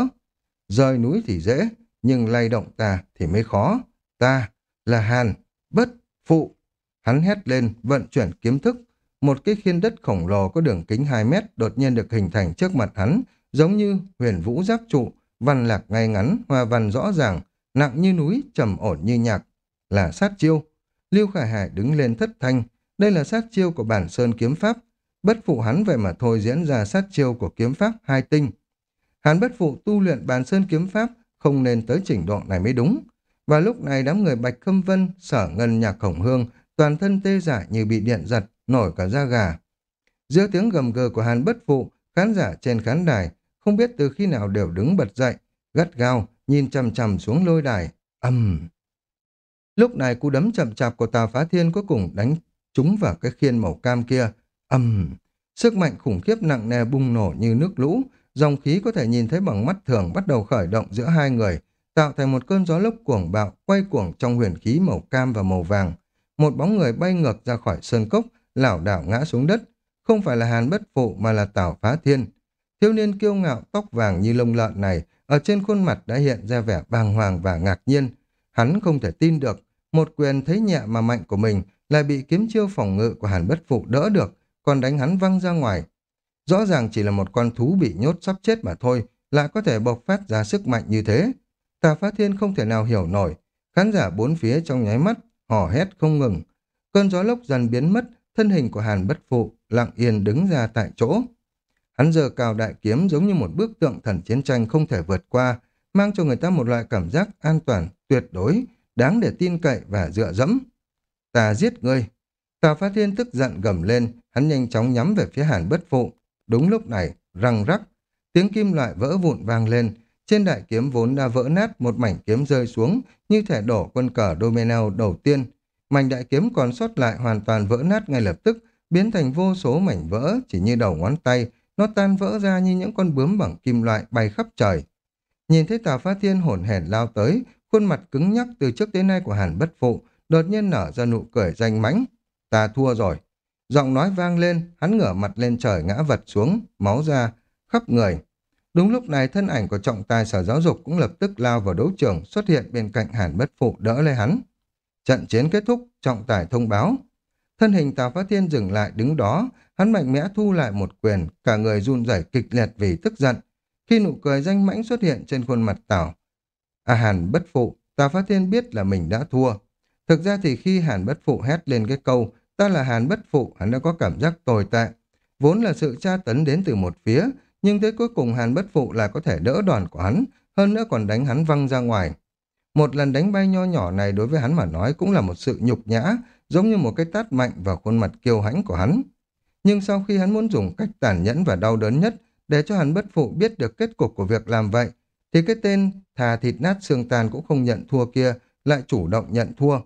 Rời núi thì dễ, nhưng lay động ta thì mới khó. Ta là Hàn, bất, phụ. Hắn hét lên, vận chuyển kiếm thức. Một cái khiên đất khổng lồ có đường kính 2 mét đột nhiên được hình thành trước mặt hắn, giống như huyền vũ giáp trụ, văn lạc ngay ngắn, hoa văn rõ ràng, nặng như núi, trầm ổn như nhạc. Là sát chiêu. Lưu Khải Hải đứng lên thất thanh. Đây là sát chiêu của bản sơn kiếm pháp. Bất phụ hắn vậy mà thôi diễn ra sát chiêu của kiếm pháp hai tinh. Hắn bất phụ tu luyện bản sơn kiếm pháp không nên tới trình độ này mới đúng. Và lúc này đám người Bạch Khâm Vân, sở ngân nhạc khổng hương, toàn thân tê dại như bị điện giật, nổi cả da gà. Giữa tiếng gầm gừ của Hàn bất phụ, khán giả trên khán đài, không biết từ khi nào đều đứng bật dậy, gắt gao, nhìn chằm chằm xuống lôi đài, âm. Lúc này cú đấm chậm chạp của Tào Phá Thiên cuối cùng đánh trúng vào cái khiên màu cam kia, âm. Sức mạnh khủng khiếp nặng nề bùng nổ như nước lũ, dòng khí có thể nhìn thấy bằng mắt thường bắt đầu khởi động giữa hai người, tạo thành một cơn gió lốc cuồng bạo quay cuồng trong huyền khí màu cam và màu vàng. Một bóng người bay ngược ra khỏi sơn cốc, lảo đảo ngã xuống đất. Không phải là Hàn Bất Phụ mà là Tào Phá Thiên. Thiếu niên kiêu ngạo tóc vàng như lông lợn này, ở trên khuôn mặt đã hiện ra vẻ bàng hoàng và ngạc nhiên. Hắn không thể tin được, một quyền thấy nhẹ mà mạnh của mình lại bị kiếm chiêu phòng ngự của Hàn Bất Phụ đỡ được, còn đánh hắn văng ra ngoài. Rõ ràng chỉ là một con thú bị nhốt sắp chết mà thôi, lại có thể bộc phát ra sức mạnh như thế. Tà Phá Thiên không thể nào hiểu nổi, khán giả bốn phía trong nháy mắt, hò hét không ngừng. Cơn gió lốc dần biến mất, thân hình của Hàn Bất Phụ lặng yên đứng ra tại chỗ. Hắn giờ cao đại kiếm giống như một bức tượng thần chiến tranh không thể vượt qua, mang cho người ta một loại cảm giác an toàn, tuyệt đối, đáng để tin cậy và dựa dẫm. Ta giết ngươi. Tà Phá Thiên tức giận gầm lên, hắn nhanh chóng nhắm về phía Hàn Bất Phụ. Đúng lúc này, răng rắc, tiếng kim loại vỡ vụn vang lên, trên đại kiếm vốn đã vỡ nát một mảnh kiếm rơi xuống, như thể đổ quân cờ domino đầu tiên. Mảnh đại kiếm còn sót lại hoàn toàn vỡ nát ngay lập tức, biến thành vô số mảnh vỡ chỉ như đầu ngón tay, nó tan vỡ ra như những con bướm bằng kim loại bay khắp trời. Nhìn thấy Tào Phá Thiên hổn hển lao tới, khuôn mặt cứng nhắc từ trước tới nay của Hàn Bất Phụ, đột nhiên nở ra nụ cười danh mãnh. Ta thua rồi. Giọng nói vang lên, hắn ngửa mặt lên trời ngã vật xuống, máu ra, khắp người. Đúng lúc này thân ảnh của trọng tài sở giáo dục cũng lập tức lao vào đấu trường xuất hiện bên cạnh Hàn Bất Phụ đỡ lấy hắn. Trận chiến kết thúc, trọng tài thông báo. Thân hình Tào Phát Thiên dừng lại đứng đó, hắn mạnh mẽ thu lại một quyền, cả người run rẩy kịch liệt vì tức giận. Khi nụ cười danh mãnh xuất hiện trên khuôn mặt Tào, À Hàn Bất Phụ, Tào Phát Thiên biết là mình đã thua. Thực ra thì khi Hàn Bất Phụ hét lên cái câu ta là Hàn Bất Phụ, hắn đã có cảm giác tồi tệ. Vốn là sự tra tấn đến từ một phía, nhưng tới cuối cùng Hàn Bất Phụ là có thể đỡ đòn của hắn, hơn nữa còn đánh hắn văng ra ngoài. Một lần đánh bay nho nhỏ này đối với hắn mà nói cũng là một sự nhục nhã, giống như một cái tát mạnh vào khuôn mặt kiêu hãnh của hắn. Nhưng sau khi hắn muốn dùng cách tàn nhẫn và đau đớn nhất để cho hắn bất phụ biết được kết cục của việc làm vậy, thì cái tên thà thịt nát xương tàn cũng không nhận thua kia lại chủ động nhận thua.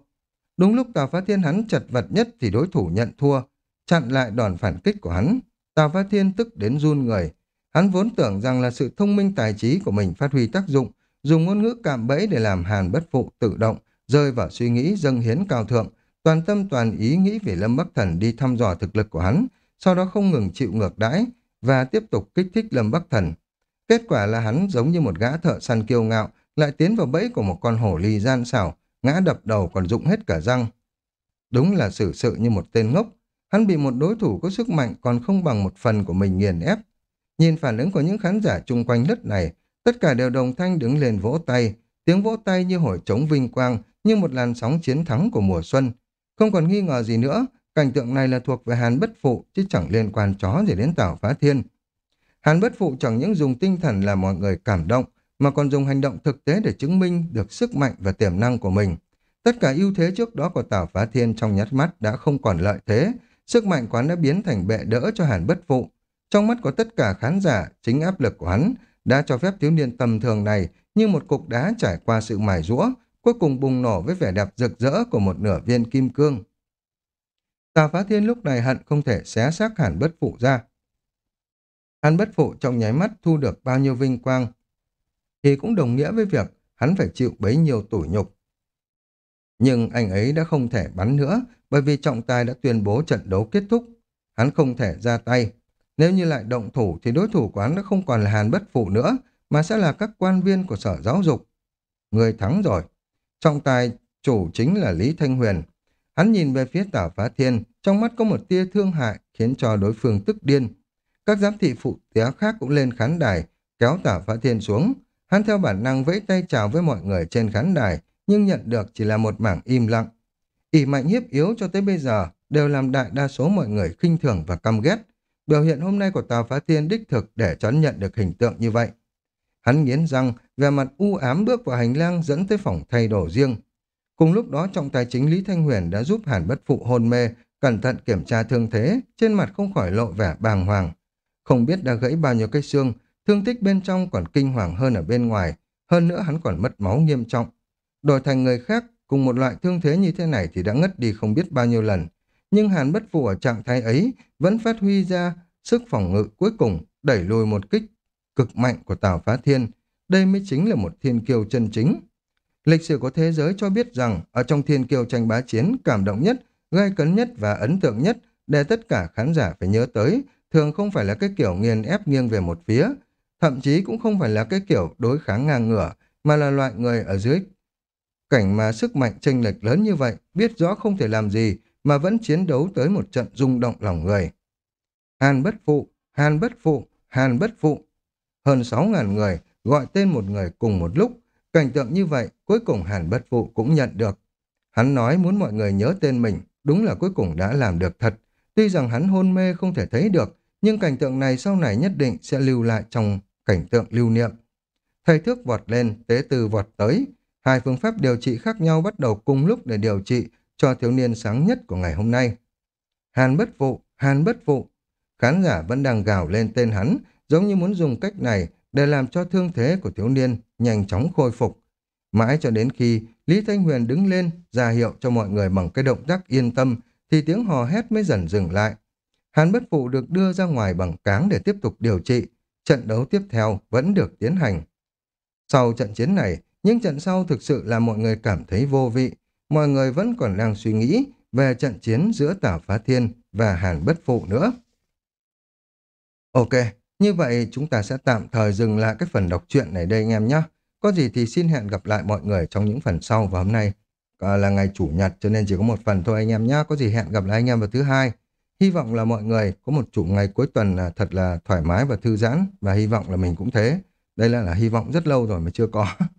Đúng lúc Tào Phá Thiên hắn chật vật nhất thì đối thủ nhận thua, chặn lại đòn phản kích của hắn. Tào Phá Thiên tức đến run người. Hắn vốn tưởng rằng là sự thông minh tài trí của mình phát huy tác dụng, dùng ngôn ngữ cạm bẫy để làm hàn bất phụ tự động, rơi vào suy nghĩ dâng hiến cao thượng, toàn tâm toàn ý nghĩ về Lâm Bắc Thần đi thăm dò thực lực của hắn, sau đó không ngừng chịu ngược đãi và tiếp tục kích thích Lâm Bắc Thần. Kết quả là hắn giống như một gã thợ săn kiêu ngạo, lại tiến vào bẫy của một con hổ ly gian xảo, ngã đập đầu còn rụng hết cả răng. Đúng là xử sự như một tên ngốc. hắn bị một đối thủ có sức mạnh còn không bằng một phần của mình nghiền ép. Nhìn phản ứng của những khán giả chung quanh đất này, tất cả đều đồng thanh đứng lên vỗ tay, tiếng vỗ tay như hồi trống vinh quang, như một làn sóng chiến thắng của mùa xuân. Không còn nghi ngờ gì nữa, cảnh tượng này là thuộc về Hàn Bất Phụ, chứ chẳng liên quan chó gì đến Tào Phá Thiên. Hàn Bất Phụ chẳng những dùng tinh thần làm mọi người cảm động, mà còn dùng hành động thực tế để chứng minh được sức mạnh và tiềm năng của mình. Tất cả ưu thế trước đó của Tào Phá Thiên trong nhát mắt đã không còn lợi thế, sức mạnh của hắn đã biến thành bệ đỡ cho Hàn Bất Phụ. Trong mắt của tất cả khán giả, chính áp lực của hắn đã cho phép thiếu niên tầm thường này như một cục đá trải qua sự mài rũa, cuối cùng bùng nổ với vẻ đẹp rực rỡ của một nửa viên kim cương. Tào Phá Thiên lúc này hận không thể xé xác Hàn Bất Phụ ra. Hàn Bất Phụ trong nháy mắt thu được bao nhiêu vinh quang, thì cũng đồng nghĩa với việc hắn phải chịu bấy nhiêu tủi nhục. Nhưng anh ấy đã không thể bắn nữa, bởi vì trọng tài đã tuyên bố trận đấu kết thúc. Hắn không thể ra tay. Nếu như lại động thủ thì đối thủ của hắn đã không còn là Hàn Bất Phụ nữa, mà sẽ là các quan viên của sở giáo dục. Người thắng rồi. Trọng tài chủ chính là Lý Thanh Huyền. Hắn nhìn về phía Tả Phá Thiên, trong mắt có một tia thương hại khiến cho đối phương tức điên. Các giám thị phụ té khác cũng lên khán đài, kéo Tả Phá Thiên xuống. Hắn theo bản năng vẫy tay chào với mọi người trên khán đài, nhưng nhận được chỉ là một mảng im lặng. ỉ mạnh hiếp yếu cho tới bây giờ đều làm đại đa số mọi người khinh thường và căm ghét. Biểu hiện hôm nay của Tào Phá Thiên đích thực để chón nhận được hình tượng như vậy. Hắn nghiến răng, về mặt u ám bước vào hành lang dẫn tới phòng thay đồ riêng. Cùng lúc đó trọng tài chính Lý Thanh Huyền đã giúp Hàn Bất Phụ hôn mê, cẩn thận kiểm tra thương thế, trên mặt không khỏi lộ vẻ bàng hoàng. Không biết đã gãy bao nhiêu cây xương, thương tích bên trong còn kinh hoàng hơn ở bên ngoài, hơn nữa hắn còn mất máu nghiêm trọng. Đổi thành người khác, cùng một loại thương thế như thế này thì đã ngất đi không biết bao nhiêu lần. Nhưng Hàn Bất Phụ ở trạng thái ấy vẫn phát huy ra sức phòng ngự cuối cùng, đẩy lùi một kích cực mạnh của Tào Phá Thiên. Đây mới chính là một thiên kiêu chân chính. Lịch sử của thế giới cho biết rằng ở trong thiên kiêu tranh bá chiến cảm động nhất, gai cấn nhất và ấn tượng nhất để tất cả khán giả phải nhớ tới thường không phải là cái kiểu nghiền ép nghiêng về một phía, thậm chí cũng không phải là cái kiểu đối kháng ngang ngửa, mà là loại người ở dưới cảnh mà sức mạnh chênh lệch lớn như vậy, biết rõ không thể làm gì mà vẫn chiến đấu tới một trận rung động lòng người. Hàn bất phụ, Hàn bất phụ, Hàn bất phụ. Hơn 6.000 người gọi tên một người cùng một lúc. Cảnh tượng như vậy, cuối cùng Hàn bất phụ cũng nhận được. Hắn nói muốn mọi người nhớ tên mình, đúng là cuối cùng đã làm được thật. Tuy rằng hắn hôn mê không thể thấy được, nhưng cảnh tượng này sau này nhất định sẽ lưu lại trong cảnh tượng lưu niệm. Thầy thước vọt lên, tế từ vọt tới. Hai phương pháp điều trị khác nhau bắt đầu cùng lúc để điều trị cho thiếu niên sáng nhất của ngày hôm nay. Hàn bất phụ, Hàn bất phụ. Khán giả vẫn đang gào lên tên hắn, giống như muốn dùng cách này để làm cho thương thế của thiếu niên nhanh chóng khôi phục. Mãi cho đến khi Lý Thanh Huyền đứng lên ra hiệu cho mọi người bằng cái động tác yên tâm thì tiếng hò hét mới dần dừng lại. Hàn bất phụ được đưa ra ngoài bằng cáng để tiếp tục điều trị. Trận đấu tiếp theo vẫn được tiến hành. Sau trận chiến này, những trận sau thực sự là mọi người cảm thấy vô vị. Mọi người vẫn còn đang suy nghĩ về trận chiến giữa Tảo Phá Thiên và Hàn Bất Phụ nữa. Ok, như vậy chúng ta sẽ tạm thời dừng lại cái phần đọc truyện này đây anh em nhé. Có gì thì xin hẹn gặp lại mọi người trong những phần sau và hôm nay à, là ngày chủ nhật cho nên chỉ có một phần thôi anh em nhé. Có gì hẹn gặp lại anh em vào thứ hai. Hy vọng là mọi người có một chủ ngày cuối tuần là thật là thoải mái và thư giãn và hy vọng là mình cũng thế. Đây là, là hy vọng rất lâu rồi mà chưa có.